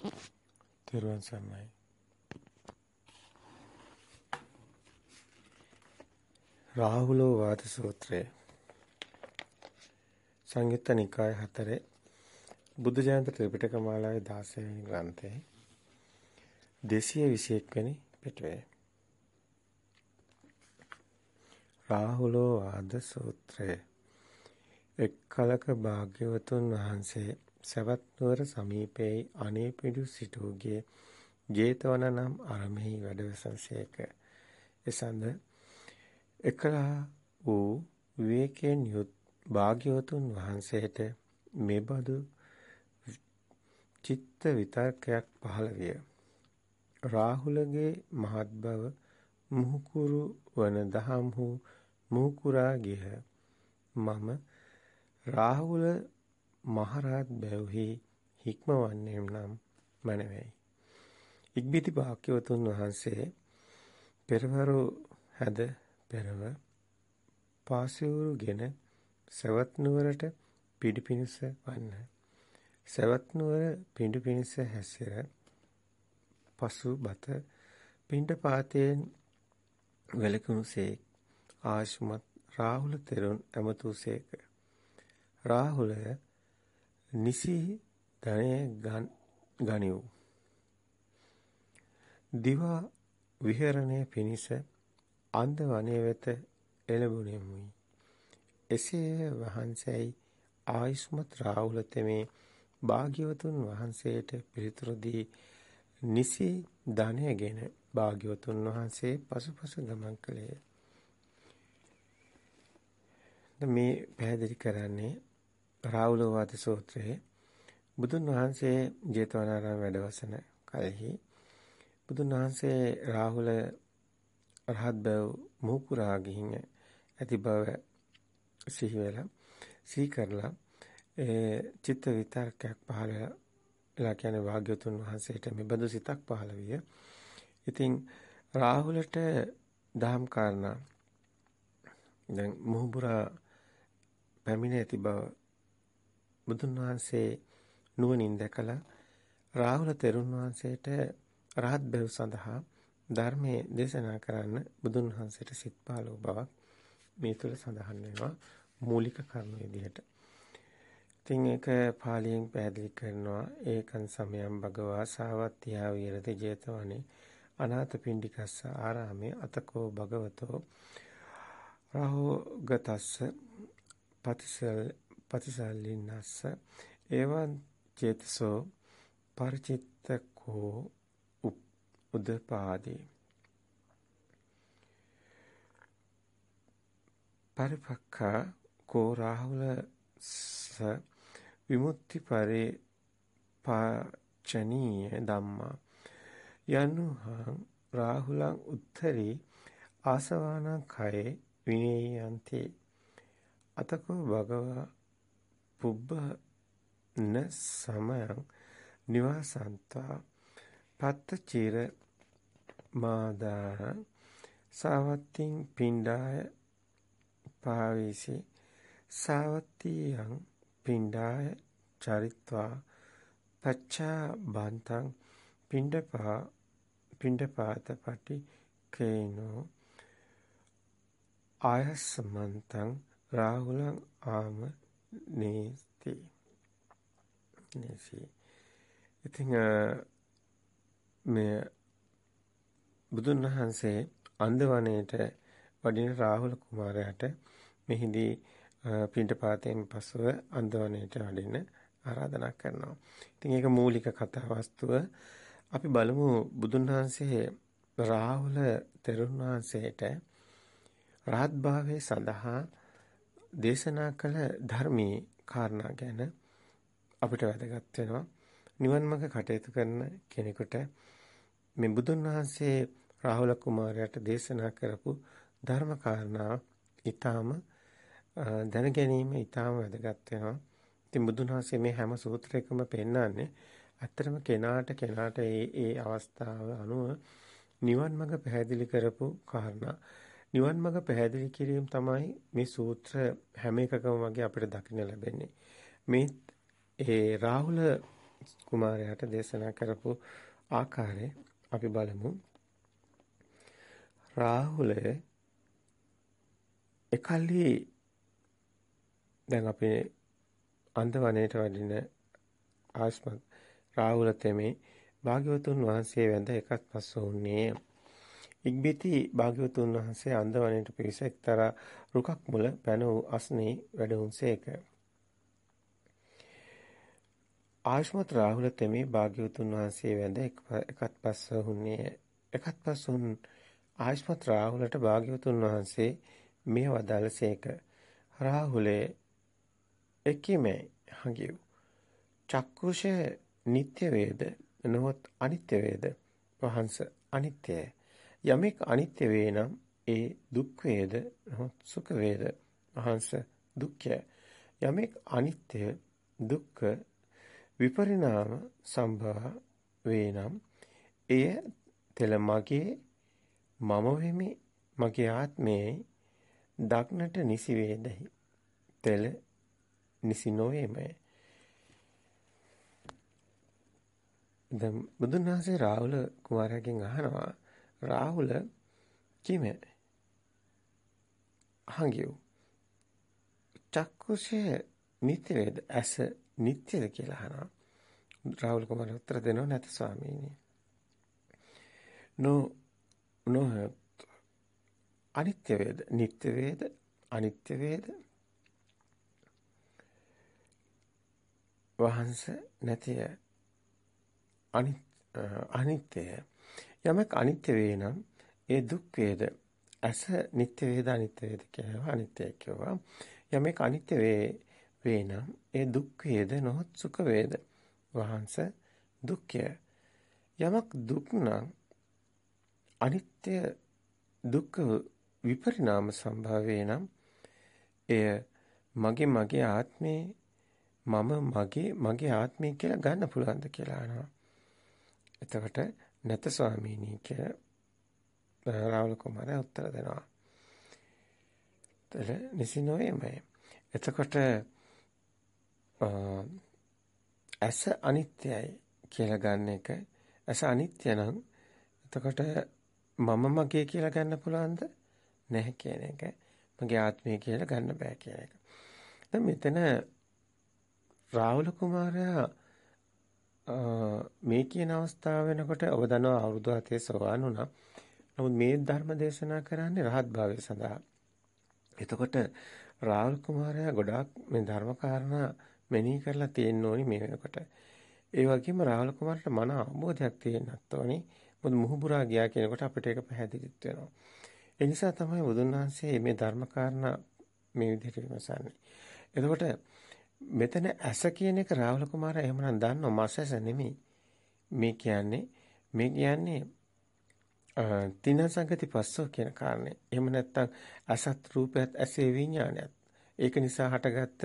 තෙරුවන් සරණයි. රාහුලෝ වාද සූත්‍රය. සංයුත්ත නිකාය 4 බුද්ධ ජයන්ත ත්‍රිපිටක මාලාවේ 16 වෙනි ග්‍රන්ථයේ 221 වෙනි පිටුවේ රාහුලෝ වාද සූත්‍රය. එක් කලක භාග්‍යවතුන් වහන්සේ සවැත් නුවර සමීපයේ අනේපිඩු සිටුගේ ජේතවන නම් අරමෙහි වැඩවසසේක. එසඳ එකලා වූ විවේකයෙන් යුත් භාග්‍යවතුන් වහන්සේට මෙබඳු චිත්ත විතර්කයක් පහළ විය. රාහුලගේ මහත් බව මුහුකුරු වන දහම් වූ මුහුකුරා ගිහ මම රාහුල මහරහත් බැව්හි හික්මවන්නේ නම් මනවයි. ඉක්බිති භාග්‍යවතුන් වහන්සේ පෙරවරු හැද පෙරව පාසිවුරුගෙන සවැත් නුවරට පිඩිපිනිස වන්න. සවැත් නුවර පිඩිපිනිස හැසිර පසු බත පින්ඩ පාතයෙන් වැළකුණුසේක් ආශුමත් රාහුල තෙරුන් ඇමතුසේක. රාහුලය නිසි ධනය ගනිව්. දිවා විහරණය පිණිස අන්ද වනයේ වෙත එළඹුණෙමුයි. එසේ වහන්සේයි ආයුෂ්මත් රාහුල තෙමේ භාග්‍යවතුන් වහන්සේට පිළිතුරු දී නිසි ධනයගෙන භාග්‍යවතුන් වහන්සේ පසුපස ගමන් කළේය. මේ පැහැදිලි කරන්නේ රාහුලවාද සූත්‍රයේ බුදුන් වහන්සේ ජේතවනාරාම වැඩවසන කලෙහි බුදුන් වහන්සේ රාහුල රහත් බව මුහුකුරා ගිහින් ඇති බව සිහි වෙලා සිහි කරලා ඒ චිත්ත විතරකයක් පහළ වෙලා කියන්නේ වාග්යතුන් වහන්සේට මෙබඳු සිතක් පහළ විය. ඉතින් රාහුලට දහම් කාරණා දැන් මුහුබුරා පැමිණ ඇති බව බුදුන් වහන්සේ නුවණින් දැකලා රාහුල තෙරුන් වහන්සේට රහත් බව සඳහා ධර්මයේ දේශනා කරන්න බුදුන් වහන්සේට සිත් පහළ වූ බවක් මේ තුල සඳහන් වෙනවා මූලික කරුණු විදිහට. ඉතින් ඒක පාලියෙන් පැහැදිලි කරනවා ඒකන් සමයම් භගවා සාවත්තියා විරති 제තවනේ අනාථපිණ්ඩිකස්ස ආරාමේ අතකෝ භගවතෝ රාහෝ ගතස්ස පතිසල් පතිසල්ලින්නස්ස එවං චේතසෝ පරිචිත්තකෝ උදපාදී. පරිපක්ඛා කෝ රාහුල ස විමුක්ති පරේ පාචනීය ධම්මා. යනුහං රාහුලං උත්තරී ආසවානං කයේ විනේයන්ති. අතකෝ භගවා පුබ්බ න සමයං නිවාසන්තා පත්ත චිර මාදාන සාවත්තින් පිණ්ඩාය පාවිසි සාවත්තියං පිණ්ඩාය චරිත්වා පච්චා බන්තං පිණ්ඩපා පිණ්ඩපාත පටි කේනෝ ආයස්සමන්තං රාහුලං ආම නේති නේසි ඉතින් මේ බුදුන් වහන්සේ අන්දවණේට වඩින රාහුල කුමාරයාට මෙහිදී පින්ඩපාතයෙන් පසුව අන්දවණේට වඩින්න ආරාධනා කරනවා. ඉතින් ඒක මූලික කතා වස්තුව අපි බලමු බුදුන් වහන්සේ රාහුල තෙරුන් වහන්සේට රාහත් භාවයේ සඳහා දේශනා කළ ධර්මී කාරණා ගැන අපිට වැදගත් වෙනවා. නිවන් මඟ කටයුතු කරන කෙනෙකුට මේ බුදුන් වහන්සේ රාහුල කුමාරයාට දේශනා කරපු ධර්ම කාරණා ඊටාම දැන ගැනීම ඊටාම වැදගත් වෙනවා. ඉතින් බුදුන් වහන්සේ මේ හැම සූත්‍රයකම පෙන්නන්නේ ඇත්තටම කෙනාට කෙනාට ඒ ඒ අවස්ථාව අනුව නිවන් මඟ පැහැදිලි කරපු කාරණා. නිවන් මඟ පැහැදිලි කිරීම තමයි මේ සූත්‍ර හැම එකකම වගේ අපිට දකින්න ලැබෙන්නේ. මේ ඒ රාහුල කුමාරයාට දේශනා කරපු ආකාරය අපි බලමු. රාහුලය එකල්හි දැන් අපේ අන්දවනේට වඩින ආස්මත් රාහුල තෙමේ භාග්‍යවතුන් වහන්සේ වැඳ එකත් පස්ස වුණේ ඉක්බිති භාග්‍යවතුන් වහන්සේ අන්දවනේට පිවිස එක්තරා රුකක් මුල පැන වූ අස්නේ වැඩවුන්සේක. ආයුෂ්මත් රාහුල තෙමේ භාග්‍යවතුන් වහන්සේ වැඳ එකත් පස්ස වුණේ. එකත් පස්ස වුන් ආයුෂ්මත් රාහුලට භාග්‍යවතුන් වහන්සේ මෙය වදාළසේක රාහුලේ එකිමේ හඟිව් චක්කුෂ නিত্য වේද නොහොත් අනිත්‍ය වේද වහන්ස අනිත්‍යය. යමෙක් අනිත්‍ය වේ නම් ඒ දුක් වේද නොහොත් සුඛ වේද? වහන්ස දුක්ඛය. යමෙක් අනිත්‍ය දුක්ඛ විපරිණාම සම්භව වේ නම් එය තෙල මගේ මම වෙමි මගේ ආත්මයේ දක්නට නිසි වේදහි තෙල නිසි නොවේමය. දැන් බුදුන් වහන්සේ රාහුල කුමාරයාගෙන් අහනවා රාහුල කිමේ? හංගියු. චක්කුෂේ නිත්‍ය වේද ඇස නිත්‍යද කියලා අහනවා. රාහුල කුමාරයා උත්තර දෙනව නැත ස්වාමීනි. නෝ නොහොත් අනිත්‍ය වේද නිට්ටය වේද අනිත්‍ය වේද වහන්ස නැතිය අනිත්‍යය යමක් අනිත්‍ය වේ නම් ඒ දුක් වේද? ඇස නිට්ටය වේද අනිත්‍ය වේද කියනවා. අනිත්‍යයි කියවා යමක් අනිත්‍ය වේ වේ නම් ඒ දුක් වේද නොහොත් සුඛ වේද? වහන්ස දුක්ඛය. යමක් දුක් නම් අනිත්‍ය දුක්ඛ විපරිණාම සම්භාවේ නම් එය මගේ මගේ ආත්මේ මම මගේ මගේ ආත්මය කියලා ගන්න පුළුවන්ද කියලා අහනවා. එතකොට නැත ස්වාමීනි කියලා රාහුල කුමාරයා උත්තර දෙනවා. එතන නිසිනෝයමයි. එතකොට ඇස අනිත්‍යයි කියලා ගන්න එක ඇස අනිත්‍ය නම් එතකොට මම මගේ කියලා ගන්න පුළුවන්ද? නැහැ කියන එක. මගේ ආත්මය කියලා ගන්න බෑ කියන එක. දැන් මෙතන රාහුල කුමාරයා මේ කියන අවස්ථාව වෙනකොට ඔබ දන්නවා අවුරුදු 7 සෝවාන් වුණා. නමුත් මේ ධර්ම දේශනා කරන්නේ රහත් භාවය සඳහා. එතකොට රාහුල කුමාරයා ගොඩාක් මේ ධර්ම කාරණා මෙනෙහි කරලා තියෙන්න ඕනි මේ වෙනකොට. ඒ වගේම රාහුල කුමාරට මන අවබෝධයක් තියෙන්නත් ඕනි. මොකද මුහුබුරා ගියා කියනකොට අපිට ඒක පැහැදිලිත් වෙනවා. ඒ නිසා තමයි බුදුන් වහන්සේ මේ ධර්ම කාරණා මේ විදිහට විමසන්නේ. එතකොට මෙතන ඇස කියන එක රාහුල කුමාරයා එහෙමනම් දන්නවා මස් ඇස නෙමෙයි. මේ කියන්නේ මේ කියන්නේ තින සංගති පස්සෝ කියන කාරණේ. එහෙම නැත්නම් අසත් රූපයත් ඇසේ විඥානයත්. ඒක නිසා හටගත්ත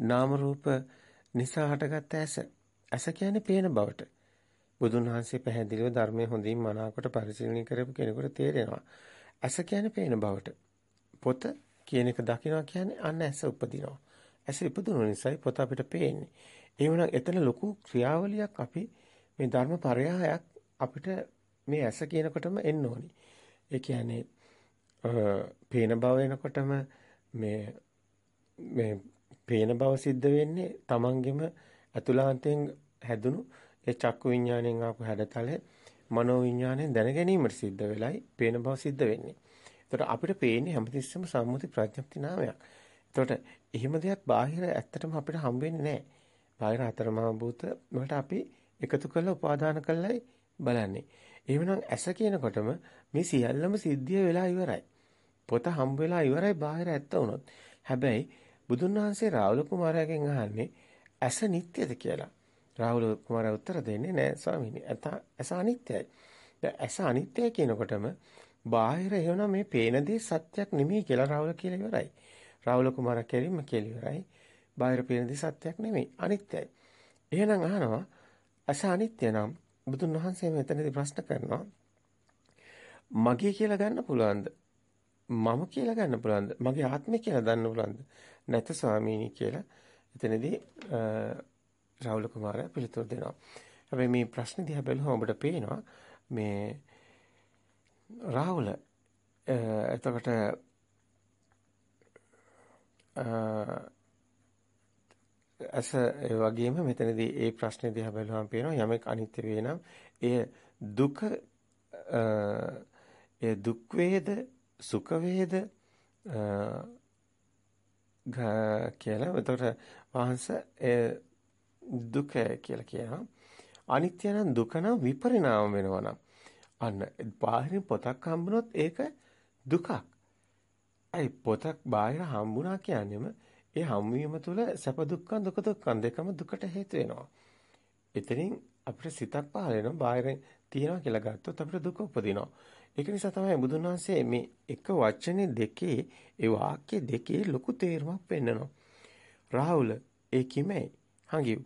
නාම රූප නිසා හටගත්ත ඇස. ඇස කියන්නේ පේන බවට. බුදුන් වහන්සේ පැහැදිලිව ධර්මයේ හොඳින් මනාකොට පරිශීලනය කරපු කෙනෙකුට තේරෙනවා. ඇස කියන්නේ පේන බවට. පොත කියන එක දකිනවා කියන්නේ අන්න ඇස උපදිනවා. ඇස ඉපදුණු නිසායි පොත අපිට පේන්නේ. එහෙමනම් එතන ලොකු ක්‍රියාවලියක් අපි මේ ධර්ම පරයායක් අපිට මේ ඇස කියනකොටම එන්න ඕනි. ඒ කියන්නේ පේන බව එනකොටම මේ මේ පේන බව සිද්ධ වෙන්නේ තමන්ගෙම අතුලාන්තයෙන් හැදුණු ඒ චක්කු විඥාණයෙන් ආපු හැඩතලේ මනෝ විඥාණයෙන් දැන ගැනීමට සිද්ධ වෙලයි පේන බව සිද්ධ වෙන්නේ. එතකොට අපිට පේන්නේ හැමතිස්සෙම සම්මුති ප්‍රඥප්ති නාමයක්. එතකොට එහෙම දෙයක් බාහිර ඇත්තටම අපිට හම් වෙන්නේ නැහැ. බාහිර අතරමහා භූත වලට අපි එකතු කරලා උපාදාන කරලායි බලන්නේ. එහෙමනම් ඇස කියනකොටම මේ සියල්ලම සිද්ධිය වෙලා ඉවරයි. පොත හම් වෙලා ඉවරයි බාහිර ඇත්ත වුණොත්. හැබැයි බුදුන් වහන්සේ රාහුල කුමාරයාගෙන් අහන්නේ ඇස නිට්ටයද කියලා. රාහුල කුමාරයා උත්තර දෙන්නේ නෑ ස්වාමීනි. ඇස අනිත්‍යයි. දැන් ඇස අනිත්‍යයි කියනකොටම බාහිර එවනම් මේ පේන දේ සත්‍යක් නෙමෙයි කියලා රාහුල කියලා ඉවරයි. රාහුල කුමාරයා කෙලින්ම කියලා ඉවරයි. බාහිර පේන දේ සත්‍යක් නෙමෙයි අනිත්‍යයි. එහෙනම් අහනවා ඇස අනිත්‍ය නම් බුදුන් වහන්සේ මෙතනදී ප්‍රශ්න කරනවා මගේ කියලා ගන්න පුළුවන්ද? මම කියලා ගන්න පුළුවන්ද? මගේ ආත්මය කියලා ගන්න පුළුවන්ද? නැත ස්වාමීනි කියලා එතනදී රාහුල කුමාරයා පිළිතුරු දෙනවා. හැබැයි මේ ප්‍රශ්නේ දිහා බැලුවම ඔබට පේනවා මේ රාහුල එතකොට අස ඒ වගේම මෙතනදී ඒ ප්‍රශ්නේ දිහා බැලුවම පේනවා යමෙක් අනිත්‍ය වේ නම් එය දුක ඒ දුක් වේද සුඛ වේද කියලා. එතකොට වහන්ස දුක කියලා කියනවා. අනිත්‍ය නම් දුක නම් විපරිණාම වෙනවා නම්. අන්න බාහිරින් පොතක් හම්බුනොත් ඒක දුකක්. අයි පොතක් බාහිර හම්බුණා කියන්නේම ඒ හම්වීම තුළ සැප දුක්ඛ දුක දුක්ඛ දෙකම දුකට හේතු වෙනවා. එතනින් අපිට සිතක් පහළ වෙනවා බාහිරින් තියනවා කියලා ගත්තොත් අපිට දුක උපදිනවා. ඒක නිසා තමයි බුදුන් වහන්සේ මේ එක වචනේ දෙකේ ඒ වාක්‍ය දෙකේ ලොකු තේරුමක් පෙන්නනවා. රාහුල ඒ කිමයි? හංගිව්.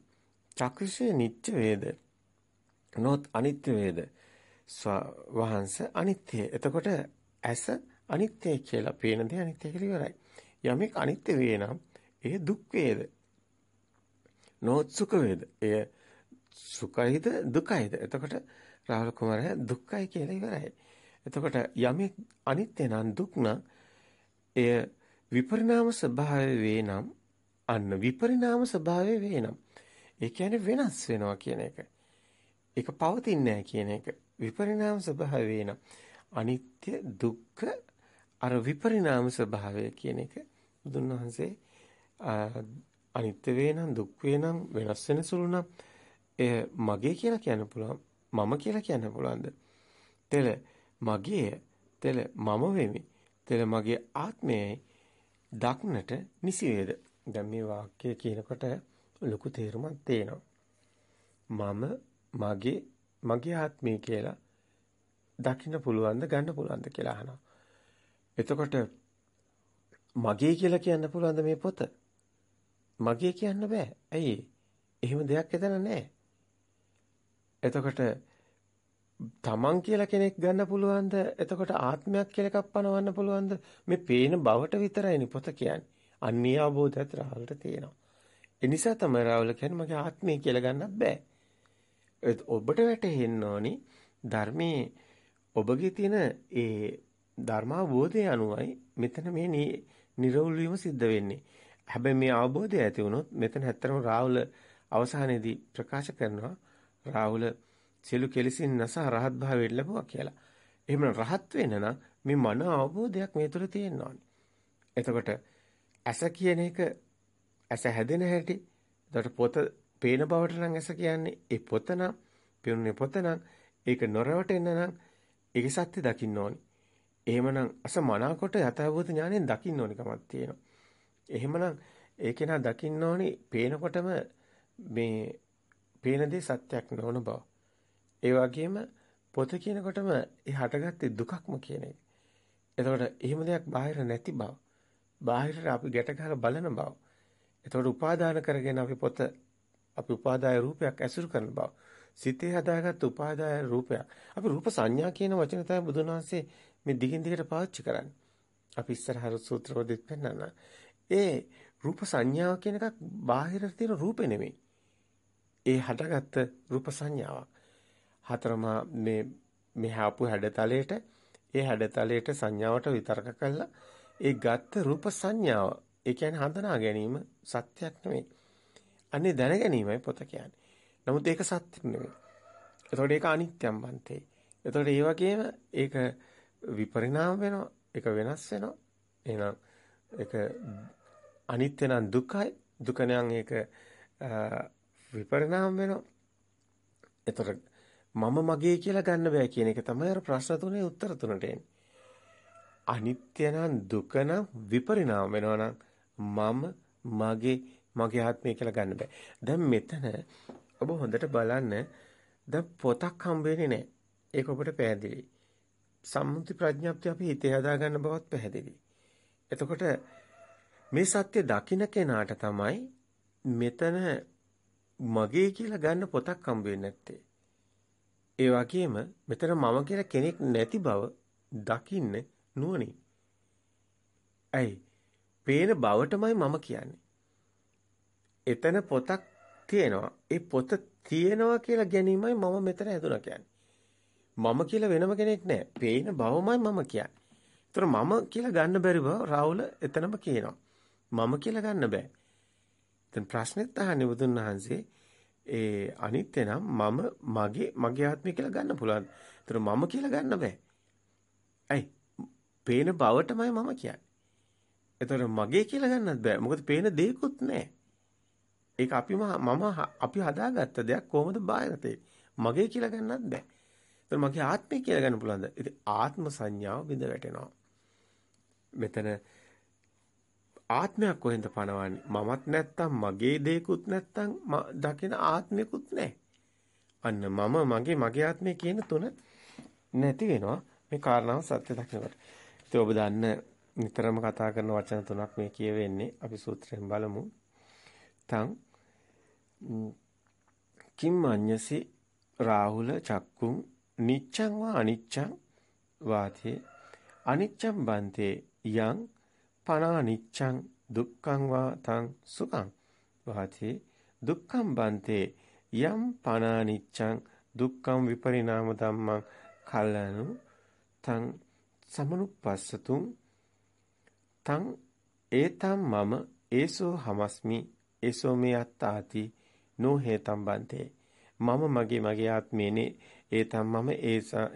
චක්‍රසේ නිත්‍ය වේද? නොත් අනිත්‍ය වේද? වහන්ස අනිත්‍ය. එතකොට ඇස අනිත්‍ය කියලා පේන දේ අනිත්‍ය කියලා ඉවරයි. යමෙක් අනිත්‍ය වේ නම් එය දුක් වේද? නොත් සුඛ වේද? එය සුඛයිද දුකයිද? එතකොට රාහුල කුමාරයා දුක්ඛයි කියලා ඉවරයි. එතකොට යමෙක් අනිත්‍ය නම් දුක් නම් එය විපරිණාම ස්වභාවය වේ නම් අන්න විපරිණාම ස්වභාවය වේ නම් ඒ කියන්නේ වෙනස් වෙනවා කියන එක. ඒක පවතින්නේ නැහැ කියන එක. විපරිණාම ස්වභාවය වේ නම් අනිත්‍ය දුක්ඛ අර විපරිණාම ස්වභාවය කියන එක බුදුන් වහන්සේ අනිත්‍ය වේ නම් දුක් වේ නම් වෙනස් වෙන සුළු නම් එය මගේ කියලා කියන්න පුළුවන් මම කියලා කියන්න පුළුවන්ද? තෙල මගේ තෙල මම වෙමි. තෙල මගේ ආත්මයයි දක්නට නිසි වේද. දැන් මේ වාක්‍යය කියනකොට ලොකු තේරුමක් තියෙනවා. මම මගේ මගේ ආත්මය කියලා දකින්න පුළුවන්ද ගන්න පුළුවන්ද කියලා අහනවා. එතකොට මගේ කියලා කියන්න පුළුවන්ද මේ පොත? මගේ කියන්න බෑ. ඇයි? එහෙම දෙයක් එතන නැහැ. එතකොට තමන් කියලා කෙනෙක් ගන්න පුළුවන්ද? එතකොට ආත්මයක් කියලා එකක් පනවන්න පුළුවන්ද? මේ පේන බවට විතරයිනේ පොත කියන්නේ. අන්‍ය අවබෝධයත් රාහුලට තියෙනවා. ඒ නිසා තමයි රාහුල කියන්නේ මගේ ආත්මය කියලා ගන්නත් බෑ. ඔබට වැටහෙන්න ඕනි ධර්මයේ ඔබගේ තියෙන ඒ ධර්මාවබෝධය අනුවයි මෙතන මේ නිරවුල් වීම සිද්ධ වෙන්නේ. හැබැයි මේ අවබෝධය ඇති වුණොත් මෙතන ඇත්තටම රාහුල අවසානයේදී ප්‍රකාශ කරනවා රාහුල සියලු කෙලෙසින් නැස රහත් භාවයට ලැබුවා කියලා. එහෙම රහත් වෙන්න නම් මේ මන අවබෝධයක් මේ තුළ තියෙන්න ඕනේ. එතකොට ඇස කියන එක ඇස හැදෙන හැටි එතකොට පොත පේන බවට නම් ඇස කියන්නේ ඒ පොත නම් පෙනුනේ පොත නම් ඒක නොරවටෙන්න නම් ඒක සත්‍ය දකින්න ඕනේ. එහෙමනම් අස මනාකොට යථාභූත ඥාණයෙන් දකින්න ඕනි කමක් තියෙනවා. එහෙමනම් ඒක නා දකින්න ඕනි පේනකොටම මේ පේන දේ සත්‍යක් නොවන බව. ඒ වගේම පොත කියනකොටම ඒ හටගත්තේ දුකක්ම කියන එක. එතකොට එහෙම දෙයක් බාහිර නැති බව. බාහිරට අපි ගැට ගහලා බලන බව. එතකොට උපාදාන කරගෙන අපි පොත අපි උපාදාය රූපයක් ඇසුරු කරන බව. සිතේ හදාගත්ත උපාදාය රූපයක්. අපි රූප සංඥා කියන වචන තමයි බුදුන් වහන්සේ මේ දිගින් දිගට පාවිච්චි කරන්නේ. අපි ඉස්සරහ සූත්‍රවලදීත් පෙන්නන. ඒ රූප සංඥාව කියන එකක් බාහිර තියෙන රූපේ නෙමෙයි. ඒ හටගත්ත රූප සංඥාවක්. හතරම මේ මෙහා ආපු හැඩතලයට ඒ හැඩතලයට සංඥාවට විතරක කළා ඒ ගත්ත රූප සංඥාව ඒ කියන්නේ හඳුනා ගැනීම සත්‍යයක් නෙමෙයි. අන්නේ දැන ගැනීමයි පොත කියන්නේ. නමුත් ඒක සත්‍ය නෙමෙයි. එතකොට ඒක අනිත්‍යම් බන්තේ. එතකොට ඒ වගේම ඒක විපරිණාම වෙනවා. ඒක වෙනස් වෙනවා. එහෙනම් ඒක අනිත්‍ය නම් දුකයි. දුක නම් ඒක විපරිණාම වෙනවා. එතකොට මම මගේ කියලා ගන්න බෑ කියන එක තමයි අර ප්‍රශ්න තුනේ උත්තර තුනට එන්නේ. අනිත්‍ය නම් දුක නම් විපරිණාම වෙනවා නම් මම මගේ මගේ ආත්මය කියලා ගන්න බෑ. දැන් මෙතන ඔබ හොඳට බලන්න දැන් පොතක් හම්බ වෙන්නේ නැහැ. ඒක ඔබට පැහැදිලි. සම්මුති ප්‍රඥාප්තිය අපි හිතේ හදා ගන්න බවත් පැහැදිලි. එතකොට මේ සත්‍ය දකින්න කෙනාට තමයි මෙතන මගේ කියලා ගන්න පොතක් හම්බ වෙන්නේ නැත්තේ. ඒ වගේම මෙතන මම කියලා කෙනෙක් නැති බව දකින්න නුවණින්. ඇයි? පේන බවටමයි මම කියන්නේ. එතන පොතක් තියෙනවා. ඒ පොත තියෙනවා කියලා ගැනීමයි මම මෙතන හැදුනා කියන්නේ. මම කියලා වෙනම කෙනෙක් නැහැ. පේන බවමයි මම කියන්නේ. ඒතර මම කියලා ගන්න බැරි බව රාහුල එතනම කියනවා. මම කියලා ගන්න බෑ. දැන් ප්‍රශ්නෙත් අහන්නේ බුදුන් වහන්සේ ඒ අනිත්‍ය නම් මම මගේ මගේ ආත්මය කියලා ගන්න පුළුවන්. ඒතර මම කියලා ගන්න බෑ. ඇයි? පේන බවටමයි මම කියන්නේ. ඒතර මගේ කියලා ගන්නත් බෑ. මොකද පේන දෙයක්වත් නැහැ. ඒක අපි මම අපි හදාගත්ත දෙයක් කොහොමද බාහිරතේ? මගේ කියලා ගන්නත් බෑ. ඒතර මගේ ආත්මය කියලා ගන්න පුළුවන්ද? ඉතින් ආත්ම සංඥාව බිඳ වැටෙනවා. මෙතන ආත්මයක් කොහෙන්ද පනවන්නේ? මමත් නැත්තම් මගේ දෙයක්වත් නැත්තම් දකින ආත්මයක්වත් නැහැ. අන්න මම මගේ මගේ ආත්මය කියන තුන නැති වෙනවා. මේ කාරණාව සත්‍ය දකිනකොට. ඉතින් ඔබ දන්න නිතරම කතා කරන වචන තුනක් මේ කියවෙන්නේ. අපි සූත්‍රයෙන් බලමු. තං කිම් අඤ්ඤසි රාහුල චක්කුම් නිච්ඡං වා අනිච්ඡං වාතේ අනිච්ඡං බන්තේ යං පනා නිච්ඡං දුක්ඛං වා තං සුඛං වාතේ දුක්ඛං බන්තේ යම් පනා නිච්ඡං දුක්ඛං විපරිණාම ධම්මං කල්ලනු තං සමනුපස්සතුං තං ඒතම් මම ඒසෝ හමස්මි ඒසෝ මේ අත්තාති නෝ හේතම් බන්තේ මම මගේ මගේ ආත්මේනේ ඒතම් මම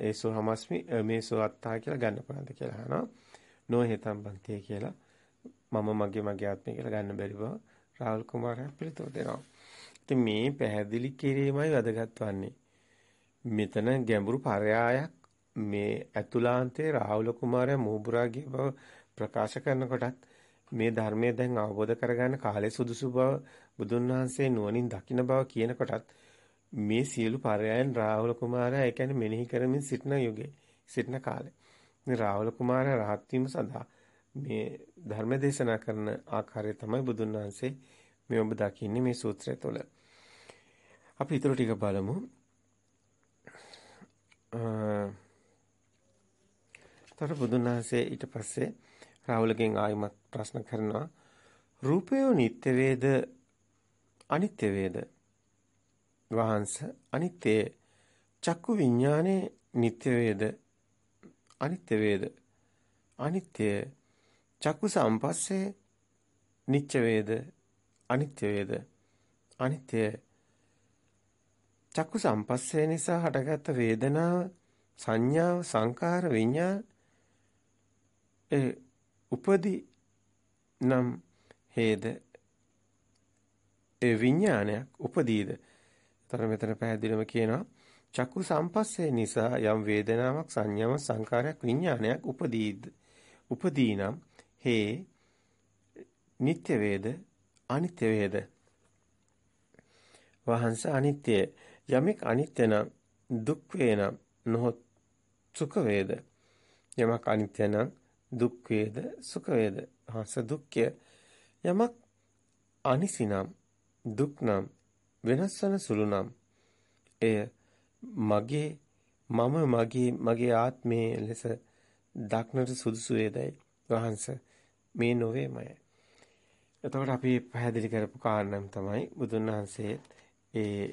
ඒසෝ හමස්මි මේසෝ අත්තා කියලා ගන්න පුළුවන්ද කියලා අහනවා නෝ හේතම් බන්තේ කියලා මම මගේ මගේ ආත්මය කියලා ගන්න බැරි බව රාහුල් කුමාරයා පිළිතුරු දෙනවා. ඉතින් මේ පැහැදිලි කිරීමයි වැදගත් වන්නේ. මෙතන ගැඹුරු පරයායක් මේ ඇතුලාන්තයේ රාහුල කුමාරයා මෝබුරාගේ බව ප්‍රකාශ කරනකොටත් මේ ධර්මයේ දැන් අවබෝධ කරගන්න කාලේ සුදුසු බව බුදුන් වහන්සේ නුවණින් දකින බව කියනකොටත් මේ සියලු පරයයන් රාහුල කුමාරයා ඒ කියන්නේ මෙනෙහි කරමින් සිටින යුගයේ සිටින කාලේ. මේ රාහුල කුමාරයා රහත් වීම සඳහා මේ ධර්ම දේශනා කරන ආකාරය තමයි බුදුන් වහන්සේ මේ ඔබ දකින්නේ මේ සූත්‍රය තුළ. අපි ඊටු ටික බලමු. තර බුදුන් වහන්සේ ඊට පස්සේ රාහුලගෙන් ආයිමත් ප්‍රශ්න කරනවා රූපය නිට්ටය වේද අනිත්‍ය වේද වහන්ස අනිත්‍ය චක්කු විඥානේ නිට්ටය වේද? අනිත්‍ය වේද? අනිත්‍ය චක්කු සම්පස්සේ නිච්ච වේද? අනිත්‍ය වේද? අනිත්‍ය චක්කු සම්පස්සේ නිසා හටගත් වේදනාව සංඥාව සංකාර විඥාන ඒ උපදී නම් හේද? ඒ විඥානයක් උපදීද. තර මෙතන පැහැදිලිවම කියනවා චක්කු සම්පස්සේ නිසා යම් වේදනාවක් සංයම සංකාරයක් විඥානයක් උපදීද උපදීනම් හේ නিত্য වේද අනිත්‍ය වේද වහන්ස අනිත්‍ය යමෙක් අනිත්‍ය නම් දුක් වේනම් නොහොත් සුඛ වේද යමක් අනිත්‍ය නම් දුක් වේද සුඛ වේද වහන්ස දුක්ඛය. යමක් අනිසිනම් දුක් නම් වෙනස් වන සුළු නම් එය මගේ මම මගේ මගේ ආත්මයේ ලෙස දක්නට සුදුසු වේදයි. වහන්ස මේ නොවේමය. එතකොට අපි පැහැදිලි කරපු කාරණම් තමයි බුදුන් වහන්සේ ඒ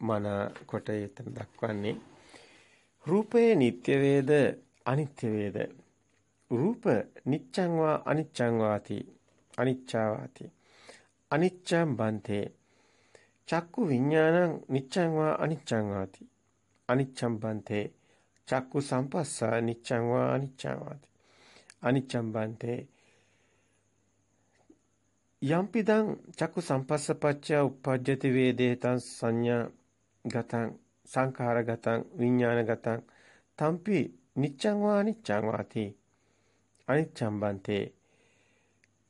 මන කොට එතන දක්වන්නේ. රූපයේ නিত্য වේද අනිත්‍ය වේද? රූප නිච්ඡං වා අනිච්ඡං වාති අනිච්ඡාවාති අනිච්ඡං බන්තේ චක්කු විඥානං නිච්ඡං වා අනිච්ඡං වාති අනිච්ඡං බන්තේ චක්කු සම්පස්සා නිච්ඡං වා අනිච්ඡං වාති අනිච්ඡං බන්තේ යම්පිදං චක්කු සම්පස්සපච්චය උප්පජ්ජති වේදේතං සංඥා ගතං සංඛාර ගතං විඥාන ගතං තම්පි නිච්ඡං වා අනිච්ඡං වාති අනිච්ඡම් බන්තේ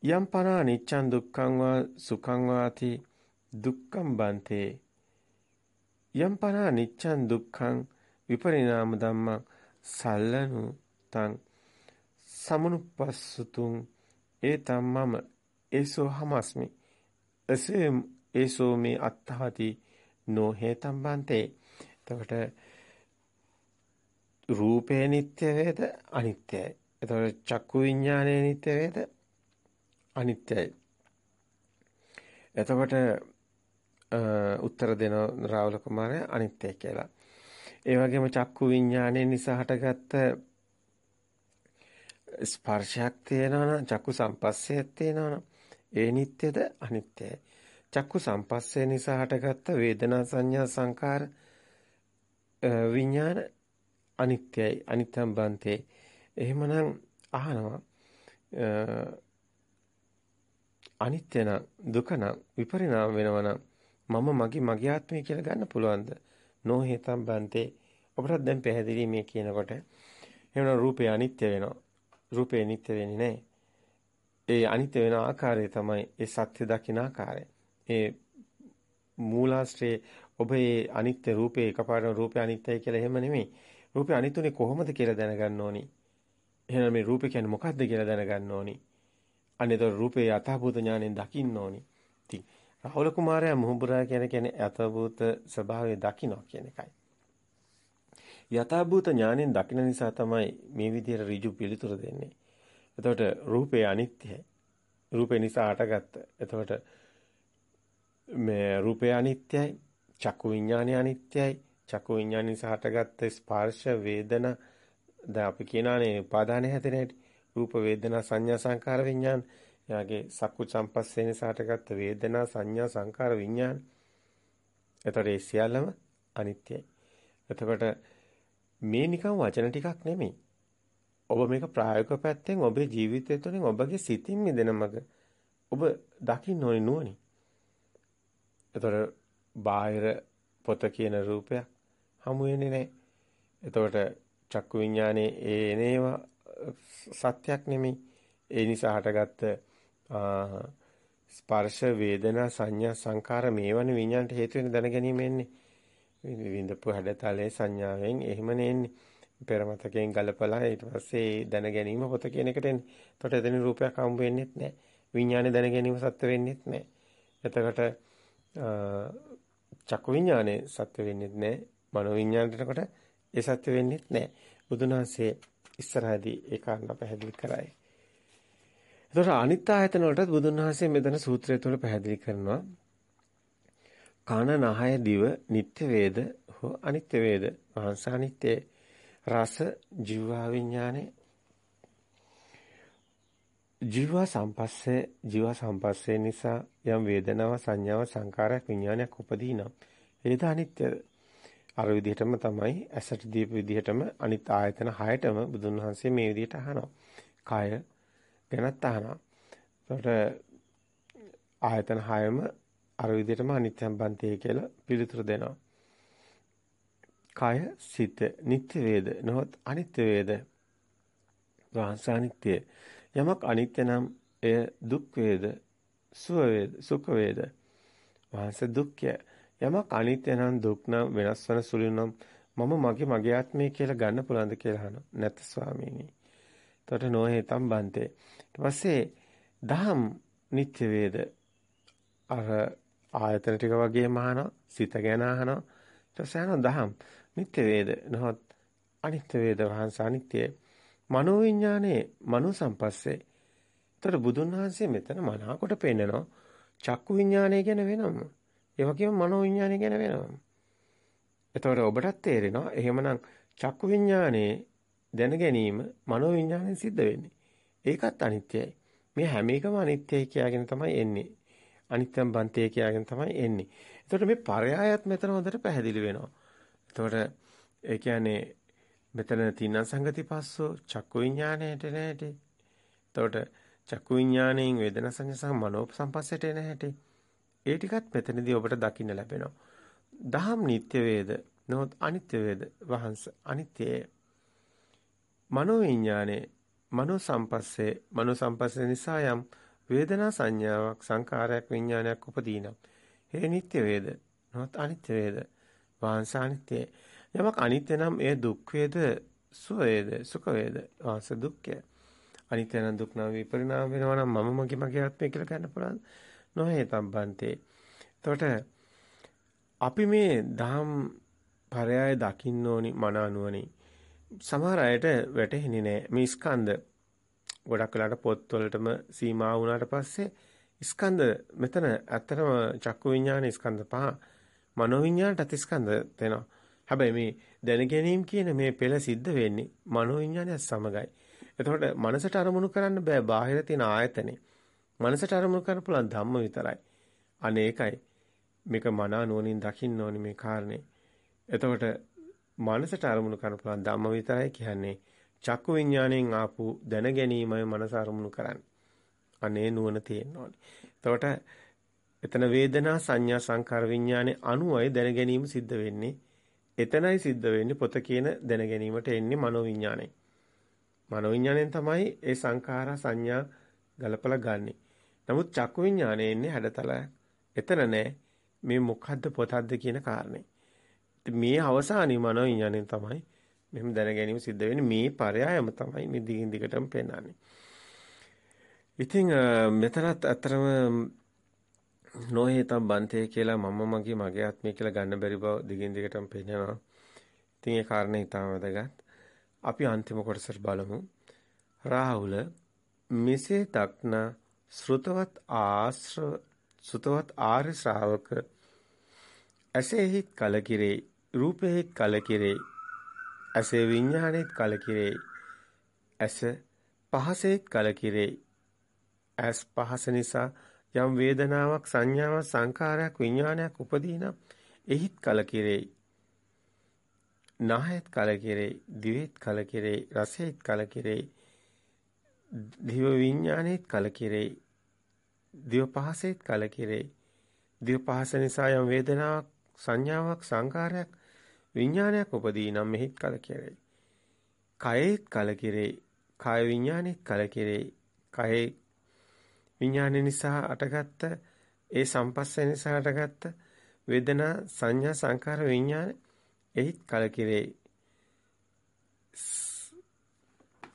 යම් පනා නිච්ඡං දුක්ඛං වා සුඛං වාති. දුක්ඛම් බන්තේ. යම් පනා නිච්ඡං දුක්ඛං විපරිණාම ධම්මං සල්ලනු තං සමනුපස්සතුං. ඒතම් මම ඒසෝ හමස්මි. එසේ ඒසෝ මේ අත්තාති නෝ හේතම් බන්තේ. එතකොට රූපේ නිට්ටය වේද? අනිත්‍යයි එතකොට චක්කු විඥානයේ නිත්‍ය වේද? අනිත්‍යයි. එතකොට උත්තර දෙන රාහුල කුමාරයා අනිත්‍ය කියලා. ඒ වගේම චක්කු විඥානය නිසා හටගත්ත ස්පර්ශයක් තියෙනවනම් චක්කු සම්පස්සයක් තියෙනවනම් ඒ නිට්ටයද අනිත්‍යයි. චක්කු සම්පස්සේ නිසා හටගත්ත වේදනා සංඥා සංකාර විඥාන අනිත්‍යයි අනිත්‍යම් බන්තේ එහෙමනම් අහනවා අනිත්‍ය නම් දුක නම් විපරිණාම වෙනවා නම් මම මගේ මගේ ආත්මය කියලා ගන්න පුළුවන්ද නොහේතම් බන්තේ ඔබට දැන් පැහැදිලි මේ කියනකොට එහෙනම් රූපය අනිත්‍ය වෙනවා රූපේ නිට්ටය වෙන්නේ නැහැ ඒ අනිත්‍ය වෙන ආකාරය තමයි ඒ සත්‍ය දකින ආකාරය ඒ මූලාශ්‍රයේ ඔබ ඒ අනිත්‍ය රූපේ එකපාරට රූපේ අනිත්‍යයි කියලා එහෙම නෙමෙයි. රූපේ අනිත්‍යනේ කොහොමද කියලා දැනගන්න ඕනි. එහෙනම් මේ රූපේ කියන්නේ මොකක්ද කියලා දැනගන්න ඕනි. අනේතර රූපේ යථාභූත ඥාණයෙන් දකින්න ඕනි. ඉතින් රාහුල කුමාරයා මුහුබුරා කියන කියන්නේ යථාභූත ස්වභාවය දකින්න කියන එකයි. යථාභූත ඥාණයෙන් දකින නිසා තමයි මේ විදිහට ඍජු පිළිතුර දෙන්නේ. එතකොට රූපේ අනිත්‍යයි. රූපේ නිසා අටගත්ත. එතකොට මේ රූපය අනිත්‍යයි චක්කු විඥානය අනිත්‍යයි. චක්කු විඥානය සහටගත් ස්පර්ශ වේදනා දැන් අපි කියනානේ උපාදානයේ හැදෙන හැටි. රූප වේදනා සංඥා සංකාර විඥාන. එයාගේ සක්කු සම්පස්සේන සහටගත් වේදනා සංඥා සංකාර විඥාන. එතකොට ඒ සියල්ලම අනිත්‍යයි. එතකොට මේ නිකන් වචන ටිකක් නෙමෙයි. ඔබ මේක ප්‍රායෝගික පැත්තෙන් ඔබේ ජීවිතය තුළින් ඔබගේ සිතින් මිදෙන මඟ ඔබ දකින්න ඕනේ නුවණින්. එතකොට බාහිර පොත කියන රූපයක් හමු වෙන්නේ නැහැ. එතකොට චක්කු විඥානේ ඒ එනේවා සත්‍යක් නෙමෙයි. ඒ නිසා හටගත්ත ස්පර්ශ වේදනා සංඥා සංකාර මේවන විඥාණයට හේතු වෙන දැන ගැනීම එන්නේ. විඳපු හැඩතලේ සංඥාවෙන් එහෙමනේ එන්නේ. පෙරමතකයෙන් ගලපලා ඊට පස්සේ දැන ගැනීම පොත කියන එකට එන්නේ. එතකොට එතන රූපයක් හම්බ වෙන්නේත් නැහැ. විඥානේ දැන ගැනීම සත්‍ය වෙන්නේත් නැහැ. එතකොට චක්කු විඥානේ සත්‍ය වෙන්නේ නැහැ. මනෝ විඥානයටකොට ඒ සත්‍ය වෙන්නේ නැහැ. බුදුන් වහන්සේ ඉස්සරහදී ඒ කාරණා පැහැදිලි කරයි. එතකොට අනිත් ආයතන වලටත් බුදුන් වහන්සේ මෙතන සූත්‍රය තුළ පැහැදිලි කරනවා. කන නහය දිව නිත්‍ය වේද හෝ අනිත්‍ය වේද වහන්ස අනිත්‍ය රස ජීවා විඥානේ ජීවා සම්පස්සේ ජීවා සම්පස්සේ නිසා යම් වේදනාව සංඥාව සංකාරයක් විඥානයක් උපදීනම් ඒද අනිත්‍යද අර විදිහටම තමයි ඇසට දීප විදිහටම අනිත් ආයතන හයටම බුදුන් වහන්සේ මේ විදිහට අහනවා. කය ගැනත් අහනවා. එතකොට ආයතන හයම අර විදිහටම අනිත්‍යම් බන්තේ කියලා පිළිතුරු දෙනවා. කය සිත නිත්‍ය වේද? නොහොත් අනිත්‍ය වේද? වාසානිත්‍ය යමක් අනිත්‍ය නම් එය දුක් වේද? සුව වේද? සුඛ වේද? වාස දුක්ඛය. යමක් අනිත්‍ය නම් දුක් නම් වෙනස් වන සුළු නම් මම මගේ මගේ ආත්මය කියලා ගන්න පුළුවන්ද කියලා අහනවා. නැත ස්වාමීනි. එතකොට නොහේතම් බන්තේ. ඊට පස්සේ දහම් නිත්‍ය වේද අර ආයතන ටික වගේම අහනවා සිත ගැන අහනවා ඊට පස්සේ අහනවා දහම් නිත්‍ය වේද නොහොත් අනිත්‍ය වේද වහන්ස අනිත්‍යයි මනෝ විඥානේ මනෝ සම්පස්සේ. ඒතර බුදුන් වහන්සේ මෙතන මනාකොට පෙන්නනවා චක්කු විඥානය ගැන වෙනම. ඒ වගේම මනෝ විඥානය ගැන වෙනම. එතකොට ඔබටත් තේරෙනවා එහෙමනම් චක්කු විඥානේ දැන ගැනීම මනෝ විඥාණයෙන් සිද්ධ වෙන්නේ. ඒකත් අනිත්‍යයි. මේ හැම එකම අනිත්‍යයි කියලාගෙන තමයි එන්නේ. අනිත්‍යම් බන්තේ කියලාගෙන තමයි එන්නේ. එතකොට මේ පරයායත් මෙතන හොඳට පැහැදිලි වෙනවා. එතකොට ඒ කියන්නේ මෙතන තින්න සංගති පස්සෝ චක්කු විඥාණයට නැහැටි. එතකොට චක්කු විඥාණයෙන් වේදනා සංඥා සහ මනෝ සම්පස්සයට එන හැටි. ඒ ටිකත් මෙතනදී ඔබට දකින්න ලැබෙනවා. දහම් නිට්ටය වේද නොත් අනිත්‍ය වේද වහන්ස අනිත්‍යය. මනෝ විඥානේ මනෝ සම්පස්සේ මනෝ සම්පස්සේ නිසා යම් වේදනා සංඥාවක් සංකාරයක් විඥානයක් උපදීනම්. හේ නිට්ටය වේද? නොත් අනිත්‍ය වේද? වහන්ස අනිත්‍යය. යමක් අනිත්‍ය නම් එය දුක් වේද? සුව වේද? සුඛ වේද? වාස දුක්ඛය. අනිත්‍ය නම් දුක් නම් විපරිණාම වෙනවා නම් මම මගේ මගේ ආත්මය කියලා ගන්න පුළුවන් නොහේ තම්බන්තේ එතකොට අපි මේ දහම් පරයය දකින්න ඕනි මන අනුවනේ සමහර අයට වැටහෙන්නේ නැහැ මේ ස්කන්ධ ගොඩක් වෙලාට පොත්වලටම සීමා වුණාට පස්සේ ස්කන්ධ මෙතන ඇත්තටම චක්කු විඥාන ස්කන්ධ පහ මනෝ විඥානටත් ස්කන්ධ තේනවා. හැබැයි මේ දැන ගැනීම කියන මේ පෙළ සිද්ධ වෙන්නේ මනෝ විඥානයත් සමගයි. එතකොට මනසට අරමුණු කරන්න බෑ බාහිර තියෙන ආයතනේ. මනසට අරමුණු කරන්න පුළුවන් ධම්ම විතරයි. අනේකයි. මේක මනා නුවණින් දකින්න ඕනි මේ කාරණේ. එතකොට මනසට අරමුණු කරන්න පුළුවන් ධම්ම විතරයි කියන්නේ චක්කු විඥාණයෙන් ආපු දැන ගැනීමයි මනස අරමුණු කරන්නේ. අනේ නුවණ තියෙන්න ඕනි. එතකොට එතන වේදනා සංඥා සංකාර විඥානේ අනුවයි දැන ගැනීම සිද්ධ වෙන්නේ. එතනයි සිද්ධ වෙන්නේ පොත කියන දැන ගැනීමට එන්නේ මනෝ විඥානේ. මනෝ විඥාණයෙන් තමයි ඒ සංඛාර සංඥා ගලපලා ගන්නෙ. නමුත් චක්කු විඥානේ එන්නේ හැඩතල. එතන නෑ මේ මොකද්ද පොතක්ද කියන කාරණේ. මේ අවසානයේ මනෝ විඥාණයෙන් තමයි මෙහෙම දැන ගැනීම සිද්ධ වෙන්නේ මේ පරයයම තමයි මේ දිගින් දිගටම පෙන්වන්නේ. ඉතින් මෙතනත් අතරම නොහේතම් බන්තේ කියලා මම මගේ මගේ ආත්මය කියලා ගන්න බැරි බව දිගින් දිගටම පෙන්වනවා. ඉතින් ඒ කාරණේ ඊටම වැදගත්. අපි අන්තිම කොටසට බලමු. රාහුල මෙසේ දක්න ශ්‍රුතවත් ආශ්‍ර සුතවත් ආර්ය ශ්‍රාවක ඇසෙහිත් කලකිරේ රූපෙහිත් කලකිරේ ඇසේ විඥානෙත් කලකිරේ ඇස පහසෙත් කලකිරේ. ඇස් පහස නිසා යම් වේදනාවක් සංඥාවක් සංකාරයක් විඥානයක් උපදීනම් එහිත් කලකිරේ. නහයත් කලකිරේ දිවෙත් කලකිරේ රසෙත් කලකිරේ දිව විඥානෙත් කලකිරේ දිව පහසෙත් කලකිරේ. දිව පහස නිසා යම් වේදනාවක් සංඥාවක් සංකාරයක් විඥානයක් උපදී නම් මෙහිත් කලකිරේ. කයෙත් කලකිරේ කාය විඥානෙත් කලකිරේ. කයේ විඥාන නිසා අටගත්ත ඒ සම්පස්ස නිසා අටගත්ත වේදනා සංඥා සංකාර විඥාන එහිත් කලකිරේ.